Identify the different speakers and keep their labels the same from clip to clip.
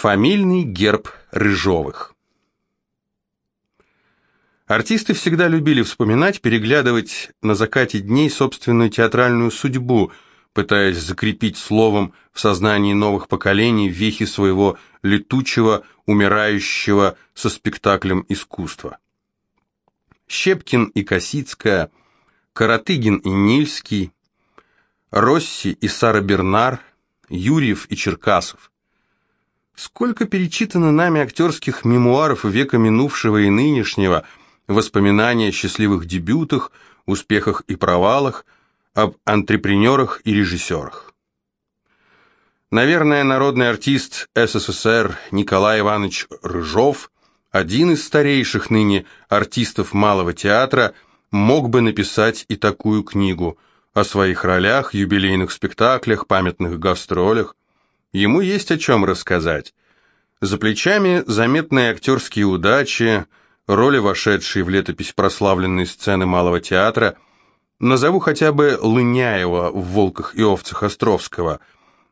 Speaker 1: Фамильный герб Рыжовых. Артисты всегда любили вспоминать, переглядывать на закате дней собственную театральную судьбу, пытаясь закрепить словом в сознании новых поколений вехи своего летучего, умирающего со спектаклем искусства. Щепкин и Косицкая, Каратыгин и Нильский, Росси и Сара Бернар, Юрьев и Черкасов. Сколько перечитано нами актерских мемуаров века минувшего и нынешнего – воспоминания о счастливых дебютах, успехах и провалах, об антрепренерах и режиссерах. Наверное, народный артист СССР Николай Иванович Рыжов, один из старейших ныне артистов малого театра, мог бы написать и такую книгу о своих ролях, юбилейных спектаклях, памятных гастролях. Ему есть о чем рассказать. За плечами заметные актерские удачи – роли, вошедшие в летопись прославленной сцены Малого театра, назову хотя бы Лыняева в «Волках и овцах» Островского,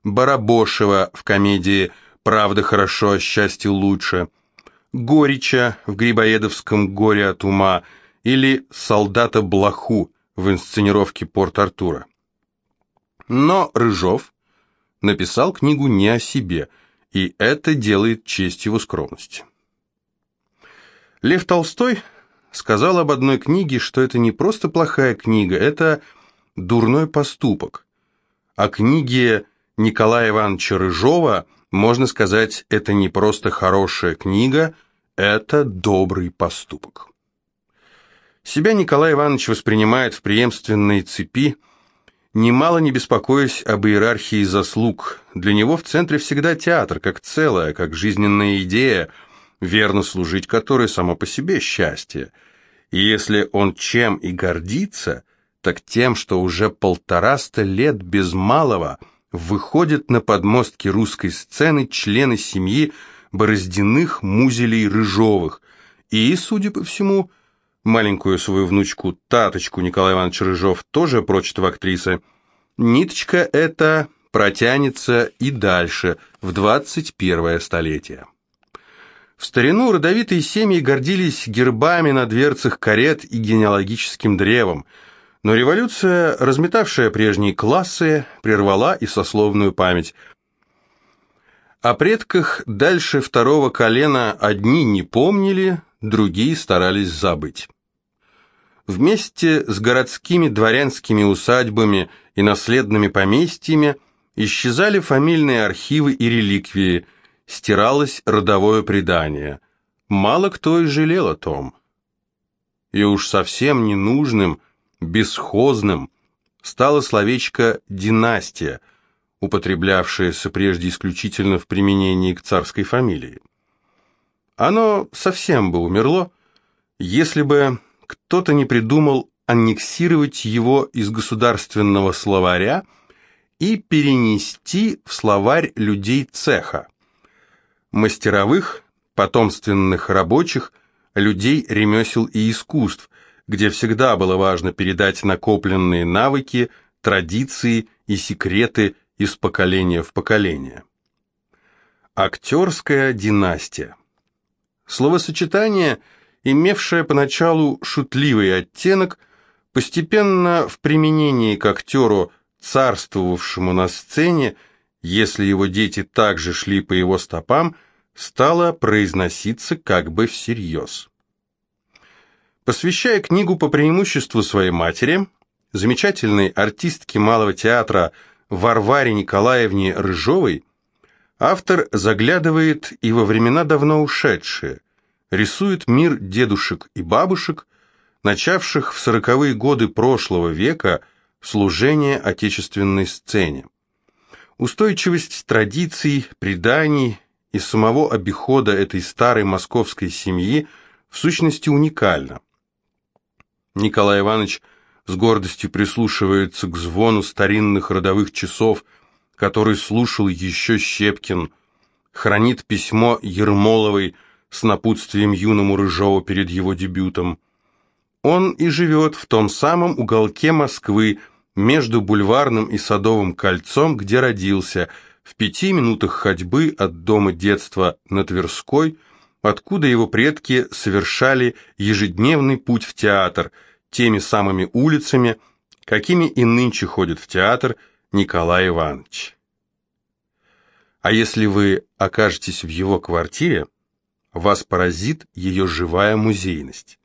Speaker 1: Барабошева в комедии «Правда хорошо, счастье лучше», Горича в Грибоедовском «Горе от ума» или солдата Блоху в инсценировке Порт-Артура. Но Рыжов написал книгу не о себе, и это делает честь его скромности. Лев Толстой сказал об одной книге, что это не просто плохая книга, это дурной поступок. О книге Николая Ивановича Рыжова можно сказать, это не просто хорошая книга, это добрый поступок. Себя Николай Иванович воспринимает в преемственной цепи, немало не беспокоясь об иерархии заслуг. Для него в центре всегда театр, как целое, как жизненная идея – верно служить которой само по себе счастье. И если он чем и гордится, так тем, что уже полтораста лет без малого выходят на подмостки русской сцены члены семьи Бороздиных, Музелей, Рыжовых, и, судя по всему, маленькую свою внучку Таточку Николай Иванович Рыжов тоже прочит в актрисы. Ниточка эта протянется и дальше, в 21 столетие. В старину родовитые семьи гордились гербами на дверцах карет и генеалогическим древом, но революция, разметавшая прежние классы, прервала и сословную память. О предках дальше второго колена одни не помнили, другие старались забыть. Вместе с городскими дворянскими усадьбами и наследными поместьями исчезали фамильные архивы и реликвии – стиралось родовое предание. Мало кто и жалел о том. И уж совсем ненужным, бесхозным стало словечко «династия», употреблявшееся прежде исключительно в применении к царской фамилии. Оно совсем бы умерло, если бы кто-то не придумал аннексировать его из государственного словаря и перенести в словарь людей цеха мастеровых, потомственных рабочих, людей ремесел и искусств, где всегда было важно передать накопленные навыки, традиции и секреты из поколения в поколение. Актерская династия. Словосочетание, имевшее поначалу шутливый оттенок, постепенно в применении к актеру, царствовавшему на сцене, если его дети также шли по его стопам, стало произноситься как бы всерьез. Посвящая книгу по преимуществу своей матери, замечательной артистке малого театра Варваре Николаевне Рыжовой, автор заглядывает и во времена давно ушедшие, рисует мир дедушек и бабушек, начавших в сороковые годы прошлого века служение отечественной сцене. Устойчивость традиций, преданий и самого обихода этой старой московской семьи в сущности уникальна. Николай Иванович с гордостью прислушивается к звону старинных родовых часов, который слушал еще Щепкин, хранит письмо Ермоловой с напутствием юному Рыжову перед его дебютом. Он и живет в том самом уголке Москвы, между Бульварным и Садовым кольцом, где родился, в пяти минутах ходьбы от дома детства на Тверской, откуда его предки совершали ежедневный путь в театр теми самыми улицами, какими и нынче ходит в театр Николай Иванович. А если вы окажетесь в его квартире, вас поразит ее живая музейность.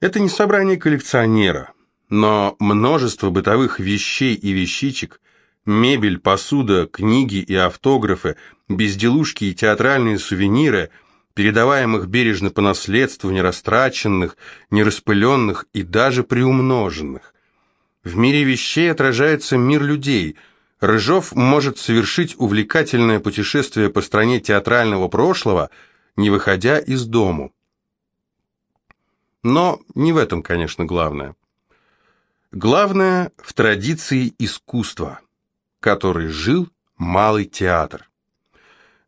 Speaker 1: Это не собрание коллекционера, но множество бытовых вещей и вещичек, мебель, посуда, книги и автографы, безделушки и театральные сувениры, передаваемых бережно по наследству, нерастраченных, нераспыленных и даже приумноженных. В мире вещей отражается мир людей. Рыжов может совершить увлекательное путешествие по стране театрального прошлого, не выходя из дому. Но не в этом, конечно, главное. Главное в традиции искусства, которой жил малый театр.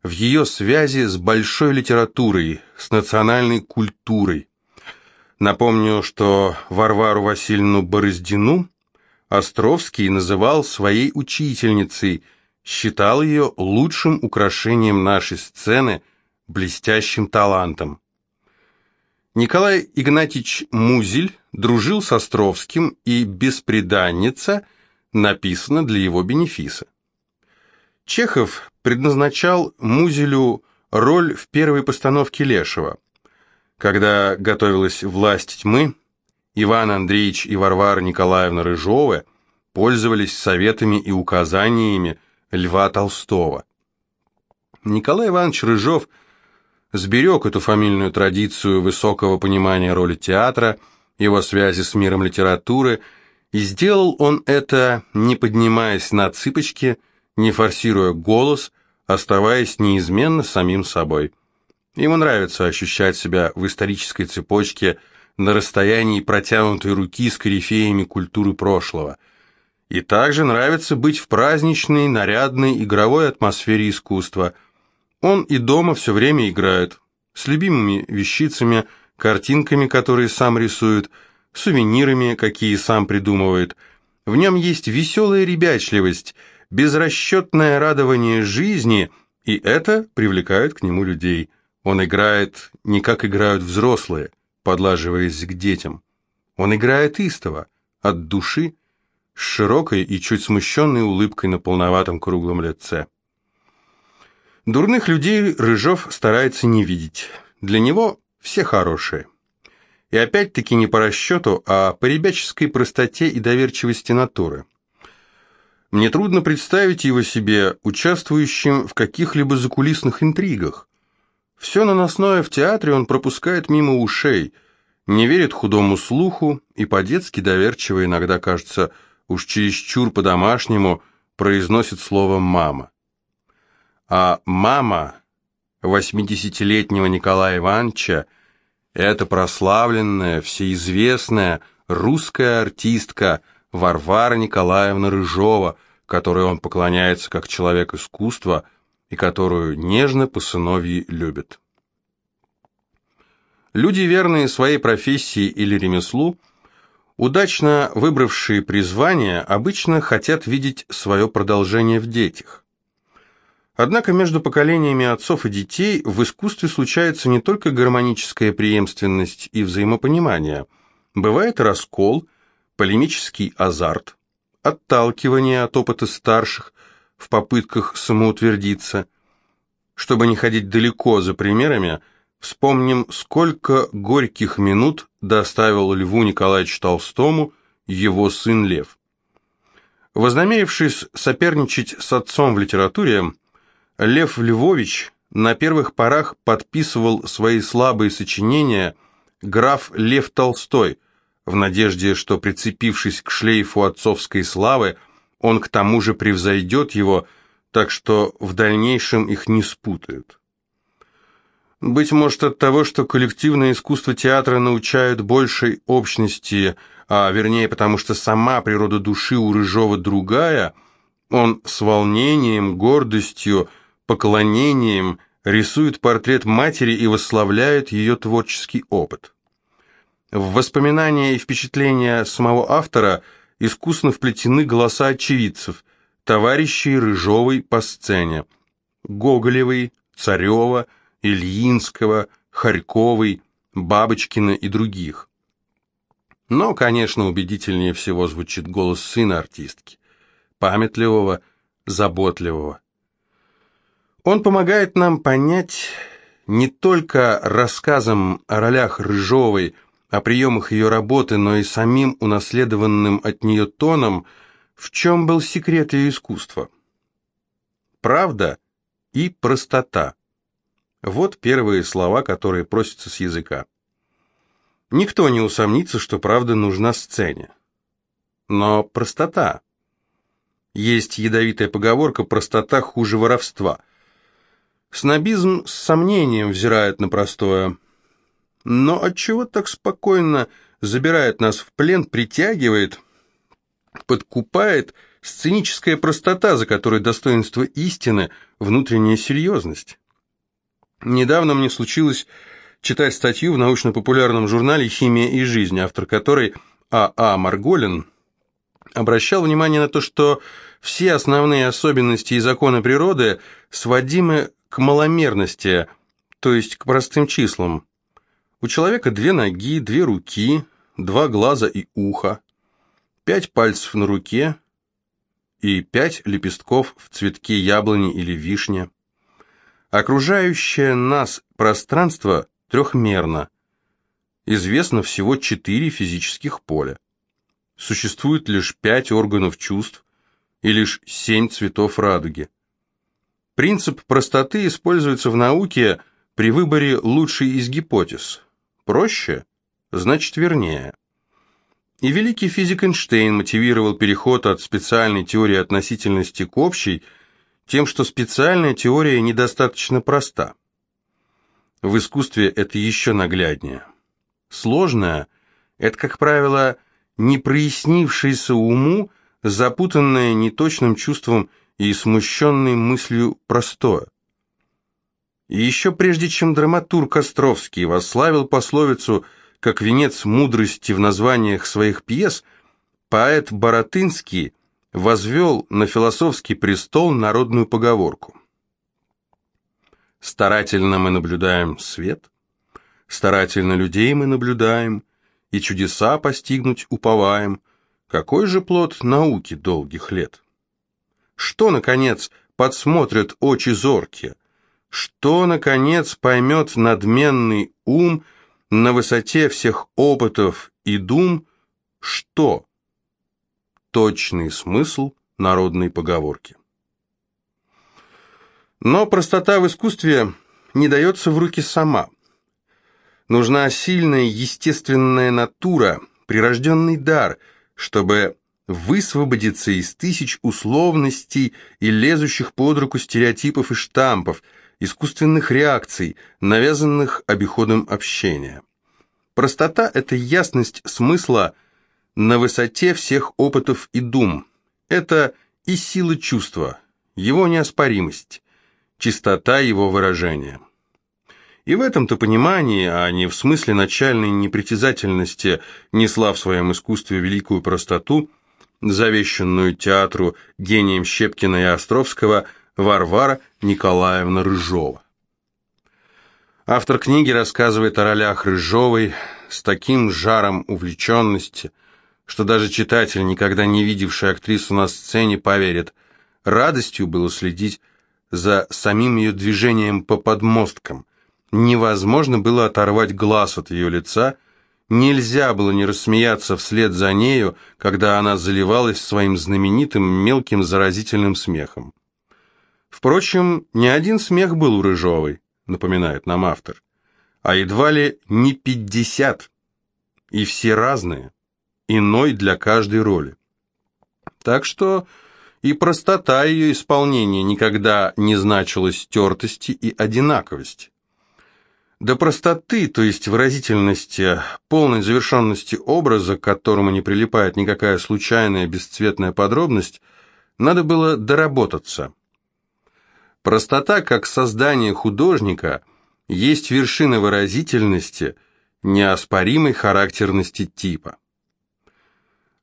Speaker 1: В ее связи с большой литературой, с национальной культурой. Напомню, что Варвару Васильевну Бороздину Островский называл своей учительницей, считал ее лучшим украшением нашей сцены, блестящим талантом. Николай Игнатьевич Музель дружил с Островским, и «Беспреданница» написана для его бенефиса. Чехов предназначал Музелю роль в первой постановке Лешего. Когда готовилась «Власть тьмы», Иван Андреевич и Варвара Николаевна Рыжовы пользовались советами и указаниями Льва Толстого. Николай Иванович Рыжов – сберег эту фамильную традицию высокого понимания роли театра, его связи с миром литературы, и сделал он это, не поднимаясь на цыпочки, не форсируя голос, оставаясь неизменно самим собой. Ему нравится ощущать себя в исторической цепочке на расстоянии протянутой руки с корифеями культуры прошлого. И также нравится быть в праздничной, нарядной, игровой атмосфере искусства – он и дома все время играет, с любимыми вещицами, картинками, которые сам рисует, сувенирами, какие сам придумывает. В нем есть веселая ребячливость, безрасчетное радование жизни, и это привлекает к нему людей. Он играет не как играют взрослые, подлаживаясь к детям. Он играет истово, от души, с широкой и чуть смущенной улыбкой на полноватом круглом лице. Дурных людей Рыжов старается не видеть. Для него все хорошие. И опять-таки не по расчету, а по ребяческой простоте и доверчивости натуры. Мне трудно представить его себе участвующим в каких-либо закулисных интригах. Все наносное в театре он пропускает мимо ушей, не верит худому слуху и по-детски доверчиво иногда, кажется, уж чересчур по-домашнему произносит слово «мама» а мама восьмидесятилетнего Николая Ивановича – это прославленная, всеизвестная русская артистка Варвара Николаевна Рыжова, которой он поклоняется как человек искусства и которую нежно по сыновьи любит. Люди, верные своей профессии или ремеслу, удачно выбравшие призвание, обычно хотят видеть свое продолжение в детях. Однако между поколениями отцов и детей в искусстве случается не только гармоническая преемственность и взаимопонимание. Бывает раскол, полемический азарт, отталкивание от опыта старших в попытках самоутвердиться. Чтобы не ходить далеко за примерами, вспомним, сколько горьких минут доставил Льву Николаевичу Толстому его сын Лев. Вознамерившись соперничать с отцом в литературе, Лев Львович на первых порах подписывал свои слабые сочинения граф Лев Толстой, в надежде, что, прицепившись к шлейфу отцовской славы, он к тому же превзойдет его, так что в дальнейшем их не спутают. Быть может от того, что коллективное искусство театра научают большей общности, а вернее потому что сама природа души у Рыжова другая, он с волнением, гордостью, поклонением рисует портрет матери и восславляет ее творческий опыт. В воспоминания и впечатления самого автора искусно вплетены голоса очевидцев, товарищей Рыжовой по сцене. Гоголевой, Царева, Ильинского, Харьковой, Бабочкина и других. Но, конечно, убедительнее всего звучит голос сына артистки, памятливого, заботливого. Он помогает нам понять не только рассказом о ролях Рыжовой, о приемах ее работы, но и самим унаследованным от нее тоном, в чем был секрет ее искусства. Правда и простота. Вот первые слова, которые просятся с языка. Никто не усомнится, что правда нужна сцене. Но простота. Есть ядовитая поговорка «простота хуже воровства». Снобизм с сомнением взирает на простое. Но отчего так спокойно забирает нас в плен, притягивает, подкупает сценическая простота, за которой достоинство истины, внутренняя серьезность. Недавно мне случилось читать статью в научно-популярном журнале «Химия и жизнь», автор которой А.А. А. Марголин обращал внимание на то, что все основные особенности и законы природы сводимы к маломерности, то есть к простым числам. У человека две ноги, две руки, два глаза и ухо, пять пальцев на руке и пять лепестков в цветке яблони или вишни. Окружающее нас пространство трехмерно. Известно всего четыре физических поля. Существует лишь пять органов чувств и лишь семь цветов радуги. Принцип простоты используется в науке при выборе лучшей из гипотез. Проще – значит вернее. И великий физик Эйнштейн мотивировал переход от специальной теории относительности к общей тем, что специальная теория недостаточно проста. В искусстве это еще нагляднее. Сложное – это, как правило, не прояснившееся уму, запутанное неточным чувством и смущенной мыслью простое. И еще прежде чем драматург Островский восславил пословицу как венец мудрости в названиях своих пьес, поэт Боротынский возвел на философский престол народную поговорку. Старательно мы наблюдаем свет, старательно людей мы наблюдаем, и чудеса постигнуть уповаем. Какой же плод науки долгих лет? Что, наконец, подсмотрят очи зоркие? Что, наконец, поймет надменный ум на высоте всех опытов и дум? Что? Точный смысл народной поговорки. Но простота в искусстве не дается в руки сама. Нужна сильная естественная натура, прирожденный дар, чтобы высвободиться из тысяч условностей и лезущих под руку стереотипов и штампов, искусственных реакций, навязанных обиходом общения. Простота – это ясность смысла на высоте всех опытов и дум. Это и сила чувства, его неоспоримость, чистота его выражения. И в этом-то понимании, а не в смысле начальной непритязательности, несла в своем искусстве великую простоту – завещанную театру гением Щепкина и Островского Варвара Николаевна Рыжова. Автор книги рассказывает о ролях Рыжовой с таким жаром увлеченности, что даже читатель, никогда не видевший актрису на сцене, поверит. Радостью было следить за самим ее движением по подмосткам. Невозможно было оторвать глаз от ее лица – Нельзя было не рассмеяться вслед за нею, когда она заливалась своим знаменитым мелким заразительным смехом. Впрочем, не один смех был у Рыжовой, напоминает нам автор, а едва ли не пятьдесят, и все разные, иной для каждой роли. Так что и простота ее исполнения никогда не значила стертости и одинаковости. До простоты, то есть выразительности, полной завершенности образа, к которому не прилипает никакая случайная бесцветная подробность, надо было доработаться. Простота, как создание художника, есть вершина выразительности, неоспоримой характерности типа.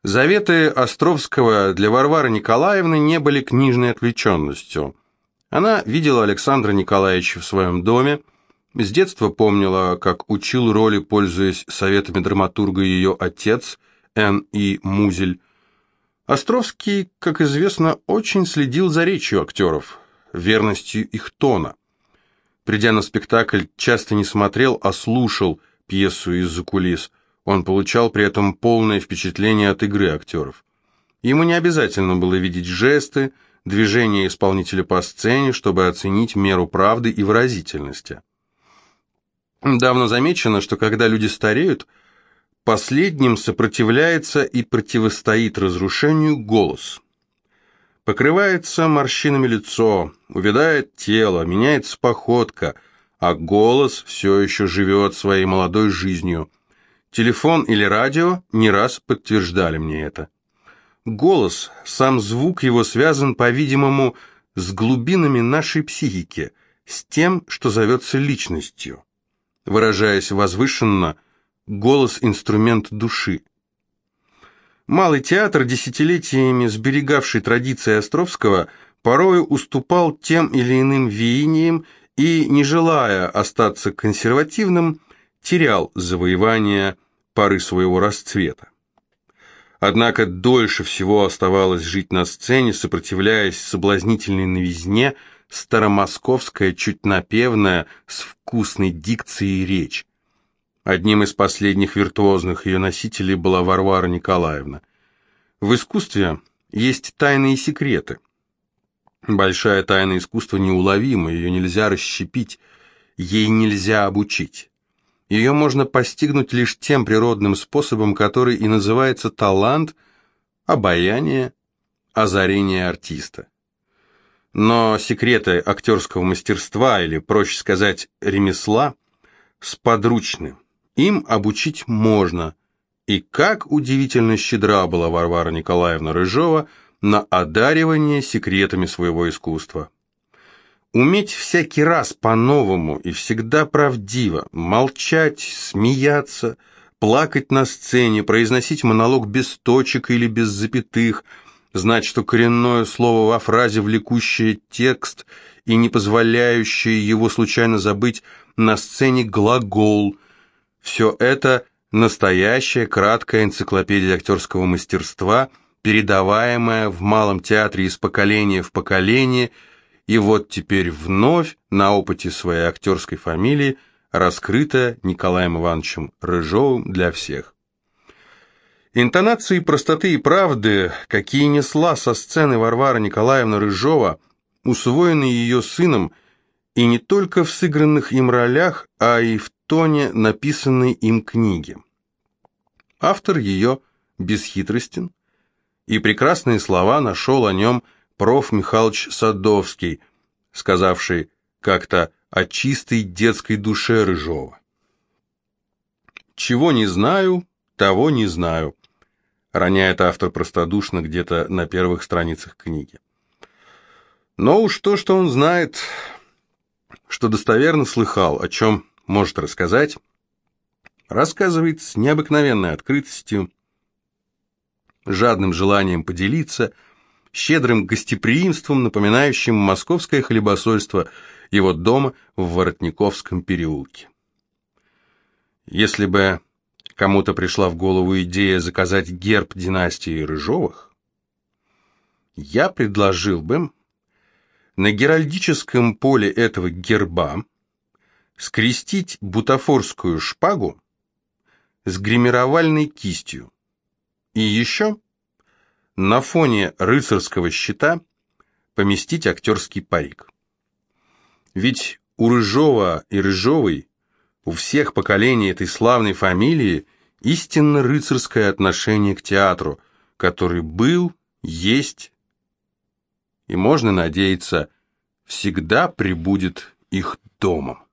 Speaker 1: Заветы Островского для Варвары Николаевны не были книжной отвлеченностью. Она видела Александра Николаевича в своем доме, с детства помнила, как учил роли, пользуясь советами драматурга ее отец, Н. И. Музель. Островский, как известно, очень следил за речью актеров, верностью их тона. Придя на спектакль, часто не смотрел, а слушал пьесу из-за кулис. Он получал при этом полное впечатление от игры актеров. Ему не обязательно было видеть жесты, движения исполнителя по сцене, чтобы оценить меру правды и выразительности. Давно замечено, что когда люди стареют, последним сопротивляется и противостоит разрушению голос. Покрывается морщинами лицо, увядает тело, меняется походка, а голос все еще живет своей молодой жизнью. Телефон или радио не раз подтверждали мне это. Голос, сам звук его связан, по-видимому, с глубинами нашей психики, с тем, что зовется личностью. Выражаясь возвышенно, голос – инструмент души. Малый театр, десятилетиями сберегавший традиции Островского, порою уступал тем или иным веяниям и, не желая остаться консервативным, терял завоевание поры своего расцвета. Однако дольше всего оставалось жить на сцене, сопротивляясь соблазнительной новизне, старомосковская, чуть напевная, с вкусной дикцией речь. Одним из последних виртуозных ее носителей была Варвара Николаевна. В искусстве есть тайны и секреты. Большая тайна искусства неуловима, ее нельзя расщепить, ей нельзя обучить. Ее можно постигнуть лишь тем природным способом, который и называется талант, обаяние, озарение артиста. Но секреты актерского мастерства, или, проще сказать, ремесла, сподручны. Им обучить можно. И как удивительно щедра была Варвара Николаевна Рыжова на одаривание секретами своего искусства. Уметь всякий раз по-новому и всегда правдиво, молчать, смеяться, плакать на сцене, произносить монолог без точек или без запятых – знать, что коренное слово во фразе, влекущее текст и не позволяющее его случайно забыть на сцене глагол. Все это настоящая краткая энциклопедия актерского мастерства, передаваемая в Малом театре из поколения в поколение, и вот теперь вновь на опыте своей актерской фамилии раскрыта Николаем Ивановичем Рыжовым для всех. Интонации простоты и правды, какие несла со сцены Варвара Николаевна Рыжова, усвоены ее сыном и не только в сыгранных им ролях, а и в тоне написанной им книги. Автор ее бесхитростен, и прекрасные слова нашел о нем проф. Михайлович Садовский, сказавший как-то о чистой детской душе Рыжова. «Чего не знаю, того не знаю роняет автор простодушно где-то на первых страницах книги. Но уж то, что он знает, что достоверно слыхал, о чем может рассказать, рассказывает с необыкновенной открытостью, жадным желанием поделиться, щедрым гостеприимством, напоминающим московское хлебосольство его дома в Воротниковском переулке. Если бы кому-то пришла в голову идея заказать герб династии Рыжовых, я предложил бы на геральдическом поле этого герба скрестить бутафорскую шпагу с гримировальной кистью и еще на фоне рыцарского щита поместить актерский парик. Ведь у Рыжова и Рыжовой у всех поколений этой славной фамилии истинно рыцарское отношение к театру, который был, есть и, можно надеяться, всегда прибудет их домом.